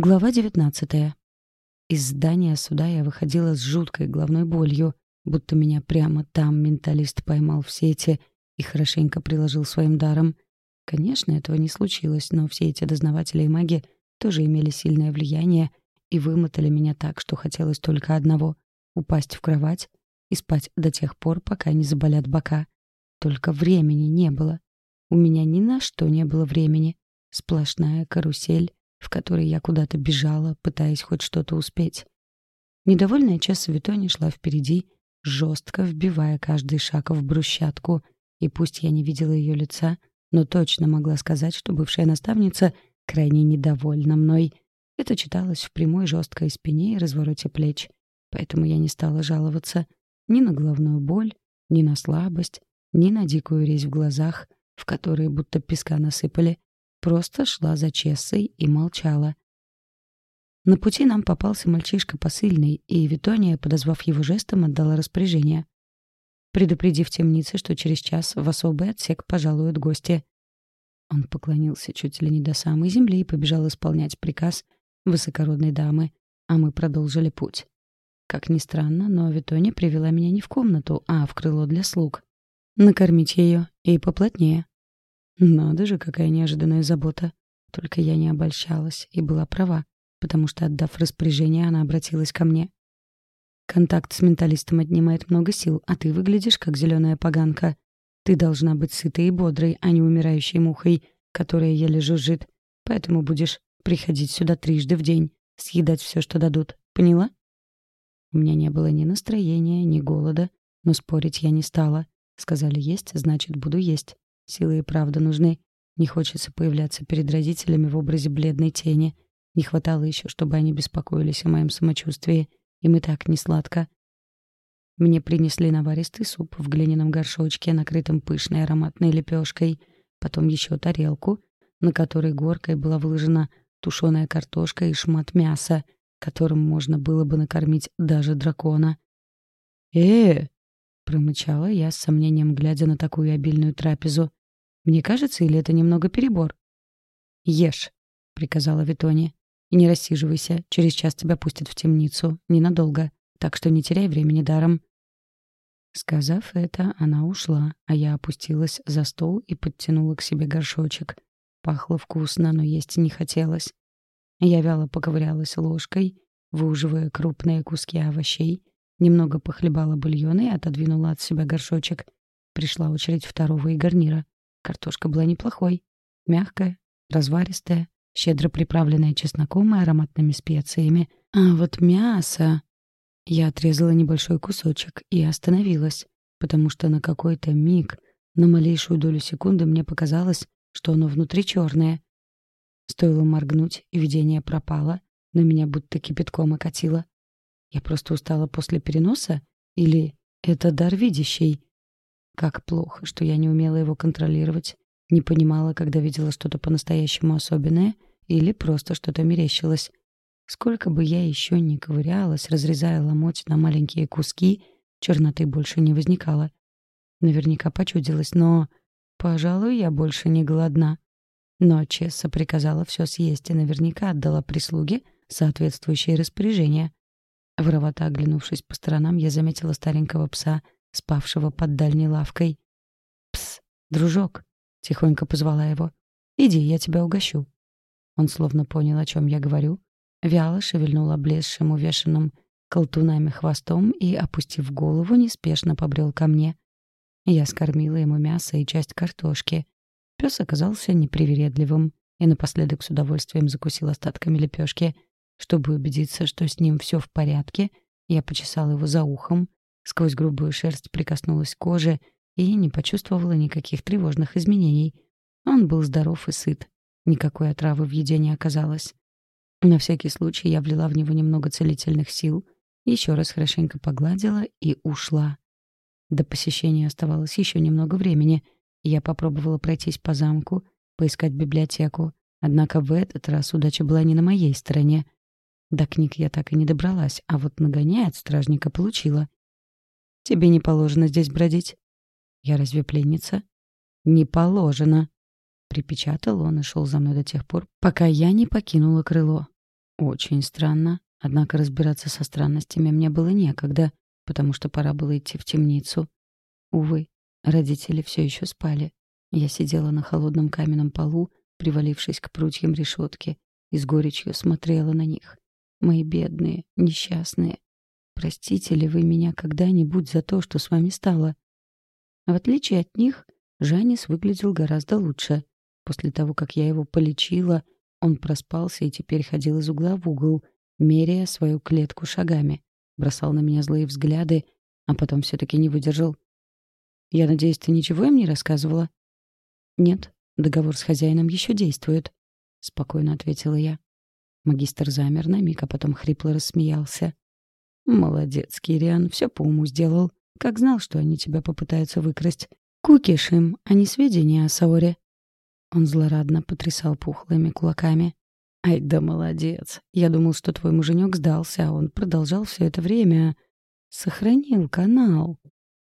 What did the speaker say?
Глава 19. Из здания суда я выходила с жуткой головной болью, будто меня прямо там менталист поймал в сети и хорошенько приложил своим даром. Конечно, этого не случилось, но все эти дознаватели и маги тоже имели сильное влияние и вымотали меня так, что хотелось только одного — упасть в кровать и спать до тех пор, пока не заболят бока. Только времени не было. У меня ни на что не было времени. Сплошная карусель, в которой я куда-то бежала, пытаясь хоть что-то успеть. Недовольная Чесса Витони шла впереди, жестко вбивая каждый шаг в брусчатку, и пусть я не видела ее лица, но точно могла сказать, что бывшая наставница крайне недовольна мной. Это читалось в прямой жесткой спине и развороте плеч, поэтому я не стала жаловаться ни на головную боль, ни на слабость, ни на дикую резь в глазах, в которые будто песка насыпали, Просто шла за Чессой и молчала. На пути нам попался мальчишка посыльный, и Витония, подозвав его жестом, отдала распоряжение. Предупредив темницы, что через час в особый отсек пожалуют гости. Он поклонился чуть ли не до самой земли и побежал исполнять приказ высокородной дамы, а мы продолжили путь. Как ни странно, но Витония привела меня не в комнату, а в крыло для слуг. Накормить ее и поплотнее. Надо же, какая неожиданная забота. Только я не обольщалась и была права, потому что, отдав распоряжение, она обратилась ко мне. Контакт с менталистом отнимает много сил, а ты выглядишь как зеленая поганка. Ты должна быть сытой и бодрой, а не умирающей мухой, которая еле жужжит. Поэтому будешь приходить сюда трижды в день, съедать все, что дадут. Поняла? У меня не было ни настроения, ни голода, но спорить я не стала. Сказали есть, значит, буду есть. Силы и правда нужны. Не хочется появляться перед родителями в образе бледной тени. Не хватало еще, чтобы они беспокоились о моем самочувствии. Им и так не сладко. Мне принесли наваристый суп в глиняном горшочке, накрытом пышной ароматной лепешкой. Потом еще тарелку, на которой горкой была выложена тушеная картошка и шмат мяса, которым можно было бы накормить даже дракона. э промычала я с сомнением, глядя на такую обильную трапезу. Мне кажется, или это немного перебор? «Ешь», — приказала Витония. «И не рассиживайся. Через час тебя пустят в темницу. Ненадолго. Так что не теряй времени даром». Сказав это, она ушла, а я опустилась за стол и подтянула к себе горшочек. Пахло вкусно, но есть не хотелось. Я вяло поковырялась ложкой, выуживая крупные куски овощей, немного похлебала бульон и отодвинула от себя горшочек. Пришла очередь второго и гарнира. Картошка была неплохой. Мягкая, разваристая, щедро приправленная чесноком и ароматными специями. А вот мясо... Я отрезала небольшой кусочек и остановилась, потому что на какой-то миг, на малейшую долю секунды мне показалось, что оно внутри черное. Стоило моргнуть, и видение пропало, но меня будто кипятком окатило. Я просто устала после переноса? Или это дар видящий? Как плохо, что я не умела его контролировать, не понимала, когда видела что-то по-настоящему особенное или просто что-то мерещилось. Сколько бы я еще ни ковырялась, разрезая ломоть на маленькие куски, черноты больше не возникало. Наверняка почудилась, но, пожалуй, я больше не голодна. Но Чесса приказала все съесть и наверняка отдала прислуге соответствующее распоряжение. Воровато оглянувшись по сторонам, я заметила старенького пса — спавшего под дальней лавкой. «Пс, дружок!» — тихонько позвала его. «Иди, я тебя угощу». Он словно понял, о чем я говорю, вяло шевельнул облезшим увешанным колтунами хвостом и, опустив голову, неспешно побрел ко мне. Я скормила ему мясо и часть картошки. Пес оказался непривередливым и напоследок с удовольствием закусил остатками лепешки. Чтобы убедиться, что с ним все в порядке, я почесала его за ухом, Сквозь грубую шерсть прикоснулась к коже и не почувствовала никаких тревожных изменений. Он был здоров и сыт. Никакой отравы в еде не оказалось. На всякий случай я влила в него немного целительных сил, еще раз хорошенько погладила и ушла. До посещения оставалось еще немного времени. Я попробовала пройтись по замку, поискать библиотеку. Однако в этот раз удача была не на моей стороне. До книг я так и не добралась, а вот нагоняя от стражника получила. Тебе не положено здесь бродить. Я разве пленница? Не положено. Припечатал он и шел за мной до тех пор, пока я не покинула крыло. Очень странно. Однако разбираться со странностями мне было некогда, потому что пора было идти в темницу. Увы, родители все еще спали. Я сидела на холодном каменном полу, привалившись к прутьям решетки, и с горечью смотрела на них. Мои бедные, несчастные. Простите ли вы меня когда-нибудь за то, что с вами стало? В отличие от них, Жанис выглядел гораздо лучше. После того, как я его полечила, он проспался и теперь ходил из угла в угол, меряя свою клетку шагами. Бросал на меня злые взгляды, а потом все-таки не выдержал. «Я надеюсь, ты ничего им не рассказывала?» «Нет, договор с хозяином еще действует», — спокойно ответила я. Магистр замер на миг, а потом хрипло рассмеялся. «Молодец, Кириан, все по уму сделал. Как знал, что они тебя попытаются выкрасть. Кукиш им, а не сведения о Саоре». Он злорадно потрясал пухлыми кулаками. «Ай да молодец. Я думал, что твой муженек сдался, а он продолжал все это время. Сохранил канал.